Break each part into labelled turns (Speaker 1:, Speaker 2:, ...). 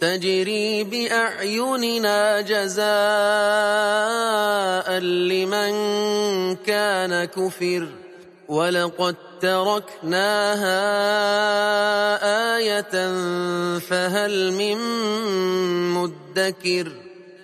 Speaker 1: تجري بأعيننا جزاء لمن كان كفر. ولقد تركناها آية فهل من مدكر.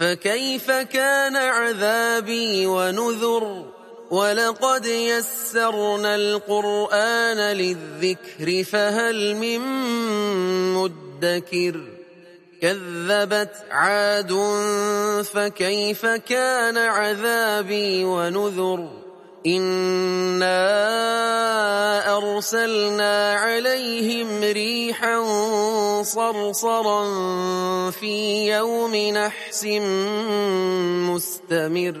Speaker 1: فكيف كان عذابي ونذر؟ ولقد يسرنا القرآن للذكر فهل من مدكر. كذبت عاد فكيف كان عذابي ونذر إنا أرسلنا عليهم ريحا صرصرا في يوم نحس مستمر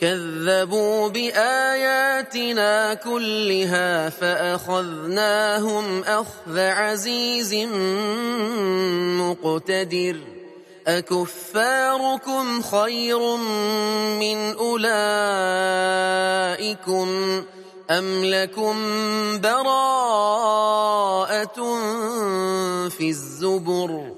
Speaker 1: كذبوا بآياتنا كلها فأخذناهم أخذ عزيز مقتدر. أكفاركم خير من أولئكم أم لكم براءة في الزبر؟